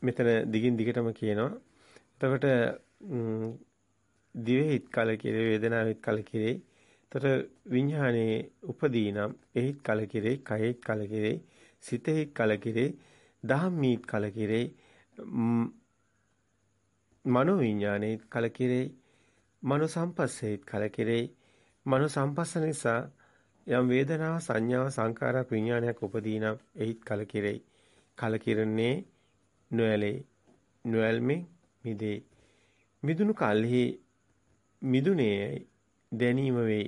මෙතන දිගින් දිගටම කියනවා. එතකොට දිවෙහිත් කලකිරේ වේදනාවෙහිත් කලකිරේ. එතකොට විඥානයේ උපදී නම් එහිත් කලකිරේ කයෙහිත් කලකිරේ සිතෙහිත් කලකිරේ දහම්මීත් කලකිරේ මනෝ විඥානයේ කලකිරේ මනෝ සම්පස්සෙහිත් කලකිරේ. මනෝ සම්පස්ස නිසා යම් වේදනාව සංඥාව සංකාරයක් විඥානයක් උපදී නම් එහිත් කලකිරේ. කලකිරන්නේ නොයලේ නොයල්මේ මිදේ. මිදුණු කල්හි මිදුනේ දැනීම වෙයි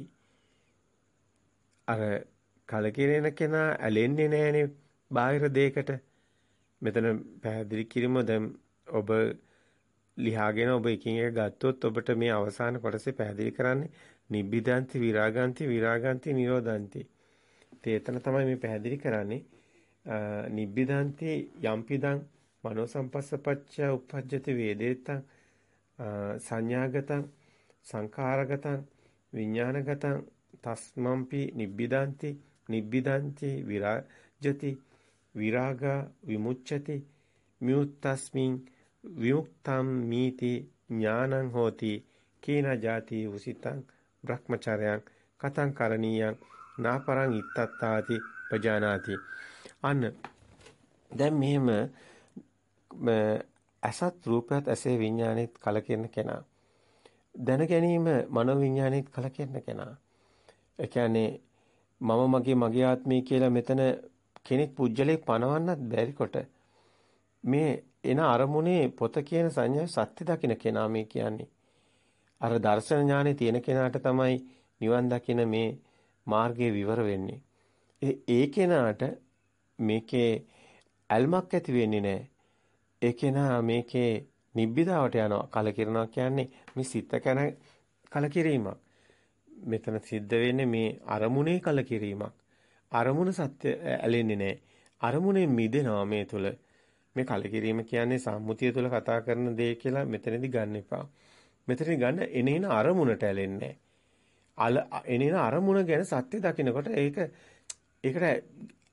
අර කලකිරෙන කෙනා ඇලෙන්නේ නැහනේ බාහිර දෙයකට මෙතන පැහැදිලි කිරීම දැන් ඔබ ලියාගෙන ඔබ එකින් එක ගත්තොත් ඔබට මේ අවසාන කොටසේ පැහැදිලි කරන්නේ නිබ්බිදාන්ති විරාගාන්ති විරාගාන්ති නිරෝධාන්ති. ඒතන තමයි මේ පැහැදිලි කරන්නේ. නිබ්බිදාන්ති යම්පිදං මනෝ සම්පස්සපච්ච උපජ්ජති වේදේතං සංඥාගතං සංඛාරගතං විඥානගතං තස්මම්පි නිබ්බිදාන්ති නිබ්බිදාන්ති විරාජති විරාගා විමුච්ඡති මියුත්තස්මින් විමුක්තම් මීති ඥානං හෝති කීන ಜಾති උසිතං බ්‍රහ්මචර්යං කතං කරණීයං නාපරං ඉත්තත්තාති පජානාති අන්න දැන් මෙහෙම අසත් රූපයත් ඇසේ විඥානෙත් කලකිරන කෙනා. දැන ගැනීම මනෝ විඥානෙත් කලකිරන කෙනා. ඒ කියන්නේ මම මගේ මගේ ආත්මය කියලා මෙතන කෙනෙක් පුජ්‍යලේ පනවන්නත් බැරි කොට මේ එන අරමුණේ පොත කියන සංඥාවේ සත්‍ය දකින්න කෙනා මේ කියන්නේ. අර දර්ශන ඥානෙ තියෙන කෙනාට තමයි නිවන් දකින මේ මාර්ගයේ විවර වෙන්නේ. ඒ කෙනාට මේකේ ඇල්මක් ඇති වෙන්නේ නැහැ. ඒ කෙනා මේකේ නිබ්බිදාවට යනවා. කලකිරනවා කියන්නේ මේ සිත කන කලකිරීමක්. මෙතන සිද්ධ වෙන්නේ මේ අරමුණේ කලකිරීමක්. අරමුණ සත්‍ය ඇලෙන්නේ නැහැ. අරමුණෙන් මිදෙනවා මේ තුල. මේ කලකිරීම කියන්නේ සම්මුතිය තුළ කතා කරන දේ කියලා මෙතනදී ගන්න එපා. මෙතනදී ගන්න එනේන අරමුණට ඇලෙන්නේ අල එනේන අරමුණ ගැන සත්‍ය දකිනකොට ඒක ඒකට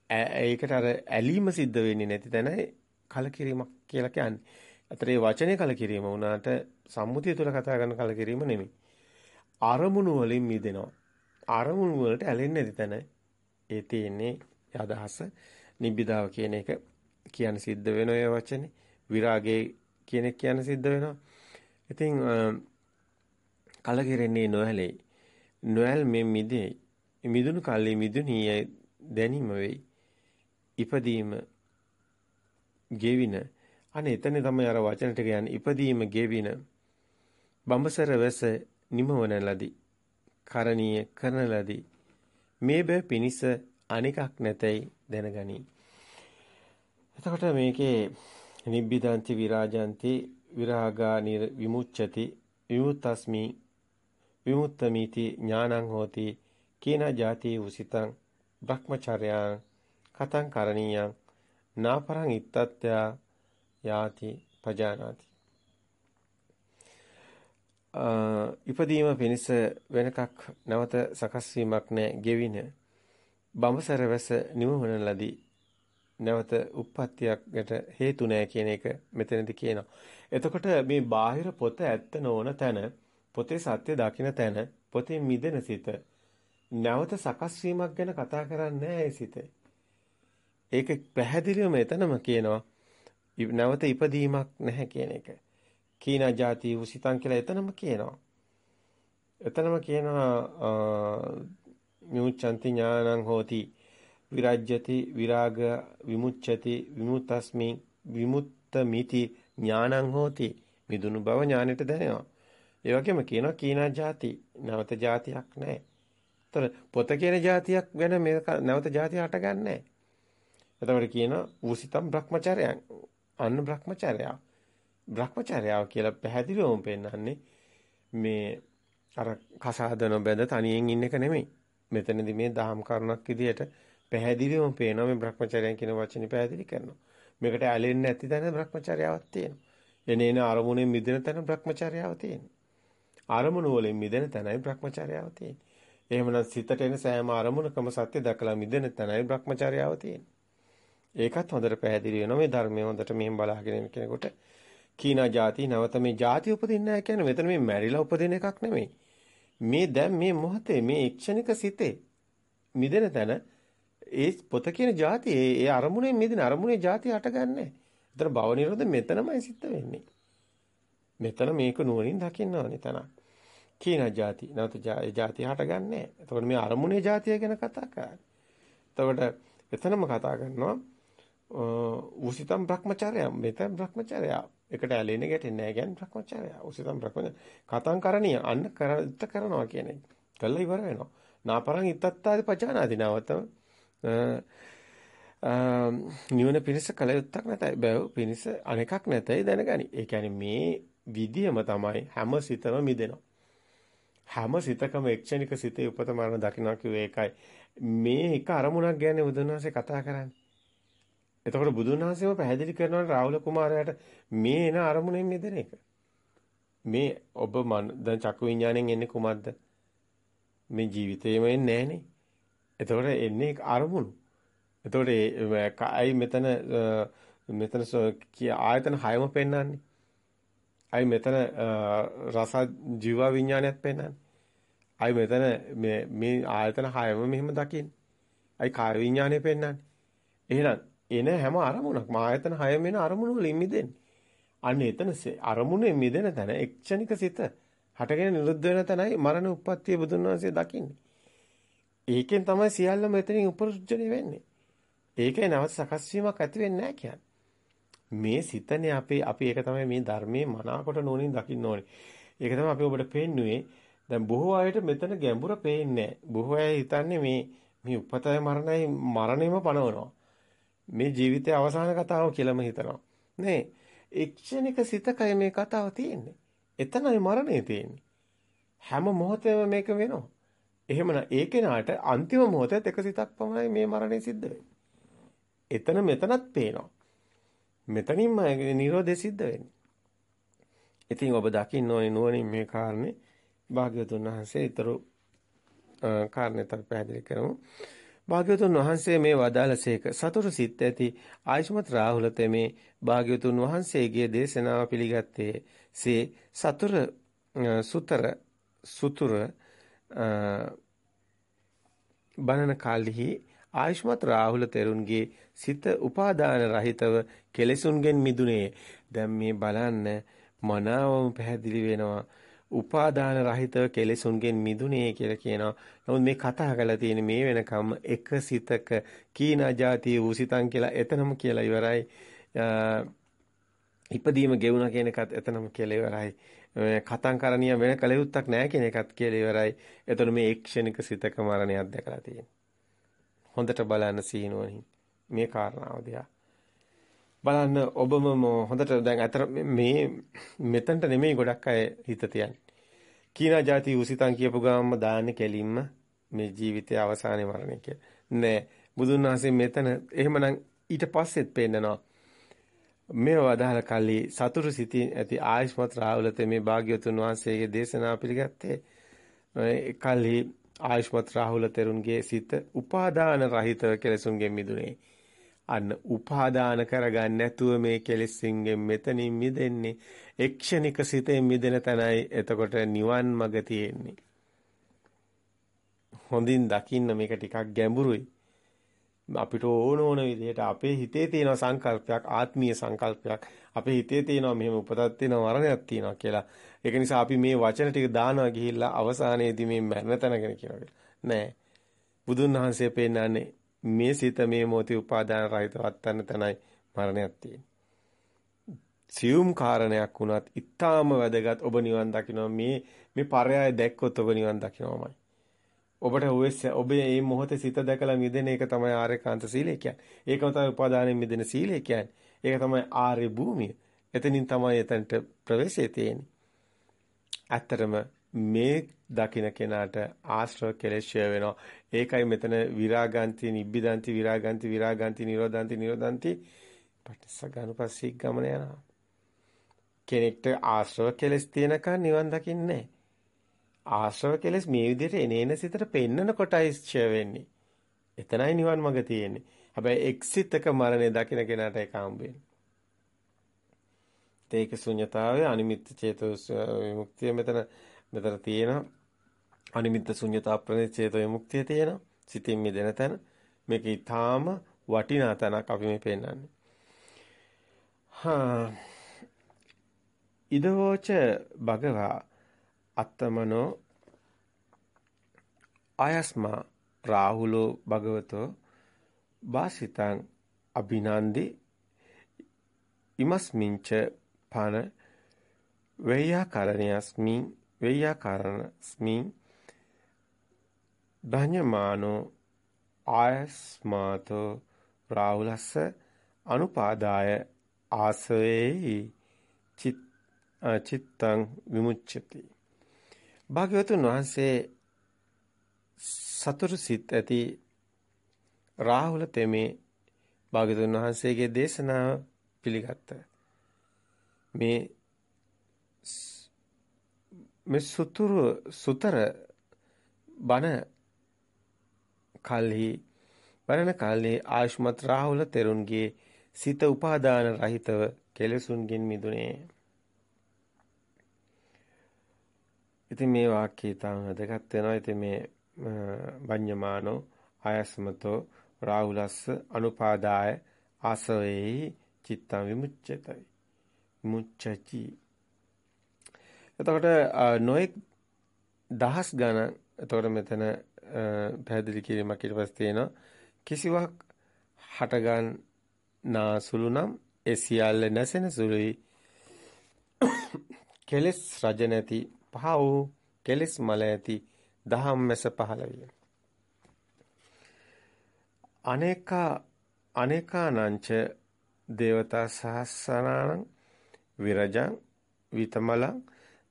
ඒකට අර ඇලීම සිද්ධ වෙන්නේ නැති තැන කලකිරීමක් කියලා කියන්නේ. අතර ඒ වචනේ කලකිරීම වුණාට සම්මුතිය තුළ කතා කරන කලකිරීම නෙමෙයි. අරමුණු වලින් මිදෙනවා. අරමුණු වලට ඇලෙන්නේ නැති තැන ඒ තියෙන්නේ අදහස නිබ්බිදාව කියන එක කියන්න සිද්ධ වෙන ඔය වචනේ. විරාගයේ කියන එක කියන්න සිද්ධ වෙනවා. ඉතින් කලකිරෙන්නේ නොඇලෙයි. නොඇල් මේ මිදෙයි. මිදුණු කල්ලි මිදුණී දැනීම වෙයි. ඉපදීම ගෙවින අනේ එතන තමයි අර වචන ටික යන්නේ ඉපදීම ගෙවින බඹසර වැස නිමවන ලදී. කරණීය කරන ලදී. මේ බෑ පිනිස අනිකක් නැතයි දැනගනි. එතකොට මේකේ නිබ්බිදාන්ති විරාජන්ති විරාගා විමුච්ඡති විමුත්තස්මි විමුත්තමීති ඥානං හෝති කීන ಜಾති උසිතං බ්‍රහ්මචර්යං කතං කරණීයං නාපරං ඉත්තත්ත්‍යා යාති පජානාති. ඉපදීම පිණිස වෙනකක් නැවත සකස් වීමක් නැ ගෙවින බඹසර වැස නිවහන ලදී නැවත උප්පත්තියකට හේතු නැහැ කියන එක මෙතනදී කියනවා. එතකොට මේ බාහිර පොත ඇත්ත නොවන තැන පොතේ සත්‍ය දකින්න තැන පොතේ මිදෙන සිත නැවත සකස් වීමක් ගැන කතා කරන්නේ නැහැ සිත. ඒක පැහැදිලිවම එතනම කියනවා නැවත ඉපදීමක් නැහැ කියන එක. කීනා ජාති උසිතං කියලා එතනම කියනවා. එතනම කියනවා විමුච්ඡanti ඥානං හෝති විරජ්‍යති විරාග විමුච්ඡති විමුතස්මි විමුත්ත මිති ඥානං හෝති මිදුණු බව ඥානෙට දැනෙනවා. ඒ වගේම කියනවා කීනා ජාති නැවත ජාතියක් නැහැ. ඒතර පොත කියන ජාතියක් ගැන මේ නැවත ජාතිය හටගන්නේ නැහැ. එතකොට කියනවා ඌසිතම් භ්‍රමචර්යයන් අන්න භ්‍රමචර්යයා භ්‍රමචර්යාව කියලා පැහැදිලිවම පෙන්නන්නේ මේ අර කසාද නොබැඳ තනියෙන් ඉන්න එක නෙමෙයි. මෙතනදී මේ දහම් කරුණක් විදියට පැහැදිලිවම පේනවා මේ භ්‍රමචර්යයන් කියන වචනේ පැහැදිලි කරනවා. මේකට ඇලෙන්නේ නැති තැන භ්‍රමචර්යාවක් තියෙනවා. එනේන අරමුණෙන් මිදෙන තැන භ්‍රමචර්යාව තියෙනවා. අරමුණු වලින් මිදෙන තැනයි භ්‍රමචර්යාව තියෙන්නේ. එහෙමනම් සිතට එන සෑම අරමුණකම සත්‍ය දැකලා මිදෙන තැනයි භ්‍රමචර්යාව තියෙන්නේ. ඒකත් හොඳට පැහැදිලි වෙනවා මේ ධර්මයේ හොඳට මෙහෙම බලාගෙන ඉන්න කෙනෙකුට කීනා જાති නැවත මේ જાති උපදින්නේ නැහැ කියන්නේ මෙතන මේ මැරිලා උපදින එකක් නෙමෙයි. මේ දැන් මේ මොහොතේ මේ ක්ෂණික සිතේ මිදෙන තැන ඒ පොත කියන જાති ඒ අරමුණේ මිදෙන අරමුණේ જાති හටගන්නේ. එතන භව නිරෝධ මෙතනමයි සිද්ධ වෙන්නේ. මෙතන මේක නුවණින් දකින්න ඕනේ තනක්. කීනා જાති නැවත જાති හටගන්නේ. එතකොට මේ අරමුණේ જાතිය ගැන කතා කරන්නේ. එතකොට එතනම කතා කරනවා උසිතම් භ්‍රමචර්යම් මෙතන භ්‍රමචර්යම් එකට ඇලෙන්නේ ගැටෙන්නේ නැහැ. කියන්නේ භ්‍රමචර්යය උසිතම් භ්‍රම කතං කරණීය. අන්න කරත් කරනවා කියන එක. කළා ඉවර වෙනවා. නාපරං ඉත්තත්තාදි පචානාදි නවතම නිවන පිණිස කල යුත්තක් නැතයි. බැව පිණිස අනෙකක් නැතයි දැනගනි. ඒ කියන්නේ මේ විදියම තමයි හැම සිතම මිදෙනවා. හැම සිතකම එක්ෂණික සිතේ උපත මරණ දකින්නවා කිව්වේ ඒකයි. මේ එක අරමුණක් ගැන බුදුන් වහන්සේ කතා කරන්නේ. එතකොට බුදුන් වහන්සේම පැහැදිලි කරනවා රාහුල කුමාරයාට මේ එන අරමුණෙන් මිදෙන එක. මේ ඔබ දැන් චක්කු විඥාණයෙන් එන්නේ කුමක්ද? මේ ජීවිතේම එන්නේ නැහනේ. එතකොට එන්නේ අරමුණු. එතකොට අයි මෙතන මෙතන ආයතන හයම පෙන්වන්නේ. අයි මෙතන රස ජීව විඥානයත් පෙන්වන්නේ. අයි මෙතන මේ මේ ආයතන හයම මෙහෙම දකින්නේ. අයි කාය විඥානය පෙන්වන්නේ. එහෙනම් එන හැම අරමුණක්ම ආයතන හය වෙන අරමුණු වලින් මිදෙන්නේ. අන්න එතන අරමුණේ මිදෙන තැන එක්ෂණික සිත හටගෙන නිරුද්ධ වෙන තැනයි මරණ උප්පත්තිය බුදුන් වහන්සේ දකින්නේ. ඒකෙන් තමයි සියල්ලම මෙතනින් උපරුජ්ජණය වෙන්නේ. ඒකේ නැවත සකස් වීමක් ඇති වෙන්නේ නැහැ කියන්නේ. මේ සිතනේ අපි අපි ඒක තමයි මේ ධර්මයේ මනාකොට නෝනින් දකින්න ඕනේ. ඒක තමයි අපි ඔබට පෙන්නුවේ. දැන් බොහෝ අයට මෙතන ගැඹුර පේන්නේ බොහෝ අය හිතන්නේ මේ මේ උපතයි මරණයි මරණයම පනවනවා. මේ ජීවිතයේ අවසාන කතාව කියලාම හිතනවා. නේ එක්ෂණික සිතකය මේ කතාව තියෙන්නේ. එතනයි මරණය තියෙන්නේ. හැම මොහොතේම මේක වෙනවා. එහෙමනම් ඒ කෙනාට අන්තිම මොහොතේ එක සිතක් පමණයි මේ මරණය සිද්ධ වෙන්නේ. එතන මෙතනත් පේනවා. මෙතනින්ම නිරෝධය සිද්ධ වෙන්නේ. ඉතින් ඔබ දකින්න ඕනේ නුවණින් මේ කාරණේ භාග්‍යවතුන් වහන්සේ ඊතර කාරණේතර පැහැදිලි කරමු. භාග්‍යවතුන් වහන්සේ මේ වදාළසේක සතුරු සිත් ඇති ආයුෂ්මත් රාහුල තෙමේ භාග්‍යවතුන් වහන්සේගේ දේශනාව පිළිගත්තේ සේ සතුර සුතර සුතුර බණන කාලෙහි ආයුෂ්මත් රාහුල තෙරුන්ගේ සිත උපාදාන රහිතව කෙලෙසුන්ගෙන් මිදුනේ. දැන් මේ බලන්න මනාවම පැහැදිලි වෙනවා. උපාදාන රහිතව කෙලෙසුන්ගෙන් මිදුනේ කියලා කියනවා. නමුත් මේ කතා කරලා තියෙන මේ වෙනකම් එක සිතක කීනා જાතිය උසිතං කියලා එතනම කියලා ඉවරයි. ඉපදීම ගෙවුණා කියන එකත් එතනම කියලා ඉවරයි. කතං කරණිය වෙන කලයුත්තක් නැහැ කියන එකත් කියලා ඉවරයි. එතන මේ එක්ෂණික සිතක මරණයක් දැකලා තියෙනවා. හොඳට බලන්න සීනුවනින් මේ කාරණාව දිහා. බලන්න ඔබම හොඳට දැන් අතර මේ මෙතනට නෙමෙයි ගොඩක් අය හිත තියන්නේ. කීනා ಜಾති උසිතං කියපු ගාමම දාන්නේ කෙලින්ම මේ ජීවිතයේ අවසානයේ මරණය කියලා. නෑ බුදුන් වහන්සේ මෙතන එහෙමනම් ඊට පස්සෙත් පෙන්නනවා. මේ වදාහල කල්ලි සතුරු සිතින් ඇති ආයස්මත් රාහුලත මේ භාග්‍යවතුන් වහන්සේගේ දේශනාව පිළිගත්තේ. ඒ කල්ලි ආයස්මත් රාහුල තෙරුන්ගේ සිත උපාදාන රහිතව කෙලසුන්ගෙන් මිදුනේ. අන්න උපාදාන කරගන්න නැතුව මේ කෙලෙස්සින්ගෙන් මෙතනින් මිදෙන්නේ. එක්ෂණික සිතෙන් මිදෙන තැනයි එතකොට නිවන් මඟ තියෙන්නේ. හොඳින් දකින්න මේක ටිකක් ගැඹුරුයි. අපිට ඕන ඕන විදිහට අපේ හිතේ තියෙන සංකල්පයක් ආත්මීය සංකල්පයක් අපේ හිතේ තියෙනවා මෙහෙම උපතක් තියෙනවා මරණයක් තියෙනවා කියලා. ඒක නිසා අපි මේ වචන ටික දානවා ගිහිල්ලා අවසානයේදී මේ මරණ තැනගෙන කියනවා නෑ. බුදුන් වහන්සේ පෙන්නන්නේ මේ සිත මේ මොහොතේ උපාදාන රහිතවත් තන තනයි මරණයක් තියෙන්නේ. සියුම් කාරණයක් වුණත් ඊටාම වැදගත් ඔබ නිවන් දකිනවා මේ මේ පරයය දැක්කොත් ඔබ නිවන් දකිනවාමයි. ඔබට ඔබේ ඔබේ මේ මොහොතේ සිත දැකලා මිදෙන එක තමයි ආර්යකාන්ත සීලය කියන්නේ. ඒකම තමයි උපාදානයෙන් මිදෙන සීලය කියන්නේ. ඒක තමයි ආර්ය භූමිය. එතනින් තමයි එතනට ප්‍රවේශය තියෙන්නේ. ඇත්තටම මේ දකින්න කෙනාට ආශ්‍රව කෙලෙෂය වෙනවා. ඒකයි මෙතන විරාගාන්ති නිබ්බිදාන්ති විරාගාන්ති විරාගාන්ති නිරෝධාන්ති නිරෝධාන්ති පටිසගානුපස්සී ගමන යනවා. කෙනෙක්ට ආශ්‍රව කෙලෙස් තියෙනකන් නිවන් දකින්නේ ආශ්‍රව කෙලෙස් මේ විදිහට එනේන සිතට පෙන්නන කොටයි ක්ෂය වෙන්නේ. එතනයි නිවන් මඟ තියෙන්නේ. හැබැයි එක්සිතක මරණය දකින්න කෙනාට ඒක හම්බෙන්නේ. ඒක ශුන්‍යතාවය අනිමිත්ත චේතෝ විමුක්තිය මෙතන මෙතන තියෙනවා අනිමිත්ත ශුන්‍යතා ප්‍රණිච්ඡේද විමුක්තිය තියෙනවා. සිතින් මිදෙන තැන. මේක ඊටාම වටිනා තැනක් අපි මේ පෙන්නන්නේ. හා ඉදවෝච භගවා අත්තමනෝ ආයස්මා රාහුලෝ භගවතෝ වාසිතං අභිනන්දි ඉමස්මින්ච පන වේයාකරණයස්මින් වේයාකරණස්මින් ධඤ්‍යමානෝ ආයස්මාතෝ රාහුලස්ස අනුපාදාය ආසවේ චිත්තං විමුච්ඡති. භාග්‍යවතුන් වහන්සේ සතර සිත් ඇති රාහුල තෙමේ භාග්‍යවතුන් වහන්සේගේ දේශනාව පිළිගත්ත. මේ මේ සුතුරු සුතර බණ කල්හි වරණ කාලේ ආයුෂ්මත් රාහුල තෙරුන්ගේ සිත උපාදාන රහිතව කෙලෙසුන්ගෙන් මිදුනේ. ඉතින් මේ වාක්‍යය තාම වැදගත් වෙනවා. ඉතින් මේ වඤ්ඤමානෝ ආයස්මතෝ රාහුලස්ස අනුපාදාය ආසවේ චිත්තං විමුච්ඡතයි. මුච්චචි. එතකොට නොඑක් දහස් ගණන් එතකොට මෙතන පැහැදිලි කිරීමක් ඊට පස්සේ තියෙනවා. කිසිවක් හටගන්නා සුළු නම් ඒ සියල්ල නැසෙන සුළුයි. කෙලස් රජ නැති පහ වූ කෙලස් මල ඇති දහම් මැස පහළ විය. අනේකා අනේකානංච දේවතා සහස්සනානං විරජං විතමලං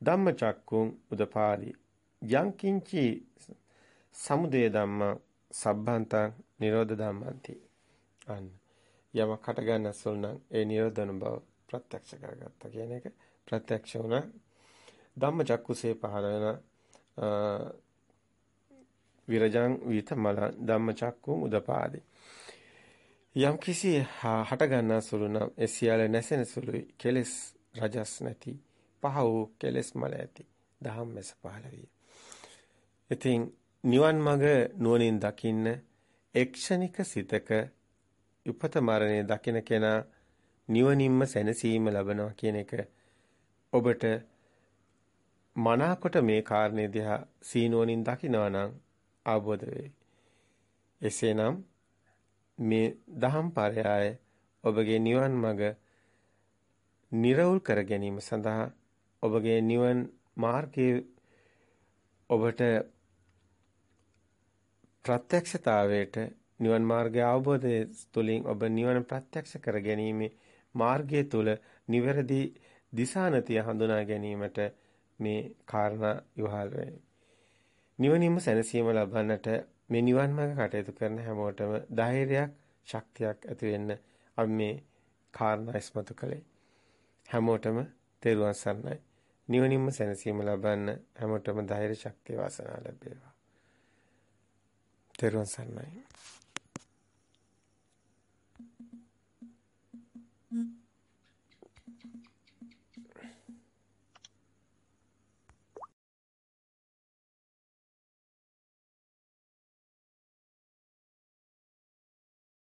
ධම්මචක්කුං උදපාරි යං කිංචි සමුදය ධම්ම සබ්බන්තං නිරෝධ ධම්මන්ති. අන්න යමක් හට ගන්නසොල් නම් ඒ නිරෝධන බව ප්‍රත්‍යක්ෂ කරගත්තා කියන එක ප්‍රත්‍යක්ෂ වුණා. ධම්මචක්කුසේ පහළ වෙන විරජං විතමල ධම්මචක්කුම් උදපාදි. යම් කිසි හට ගන්නා සුළු නම් ඒ සියල්ල නැසෙන සුළුයි කෙලස් රජස් නැති පහ වූ කෙලස් මල ඇති දහම් මැස පහළ විය. ඉතින් නිවන් මඟ නුවණින් දකින්න එක්ෂණික සිතක උපත මරණය දකින කෙනා නිවනින්ම සැනසීම ලබනවා කියන එක ඔබට මනාකොට මේ කාරණේ දිහා සීනුවණින් දකිනවා නම් අවබෝධ වෙයි. එසේනම් මේ දහම් පරයය ඔබගේ නිවන් මඟ නිර්වුල් කර ගැනීම සඳහා ඔබගේ නිවන් මාර්ගයේ ඔබට ප්‍රත්‍යක්ෂතාවයට නිවන් මාර්ගය අවබෝධය තුළින් ඔබ නිවන ප්‍රත්‍යක්ෂ කර ගැනීම මාර්ගය තුල නිවැරදි දිශානතිය හඳුනා ගැනීමට මේ කාරණා ඉවහල් වෙයි. නිවනින්ම සැනසීම ලබන්නට මේ නිවන් මාර්ග කටයුතු කරන හැමෝටම ධෛර්යයක් ශක්තියක් ඇති වෙන්න අපි මේ කාරණා ඉස්මතු කළේ. හැමෝටම තෙරුවන් සරණයි. නිවනින්ම සැනසීම ලබන්න හැමෝටම ධෛර්ය ශක්තිය වාසනාව ලැබේවා. තෙරුවන් සරණයි.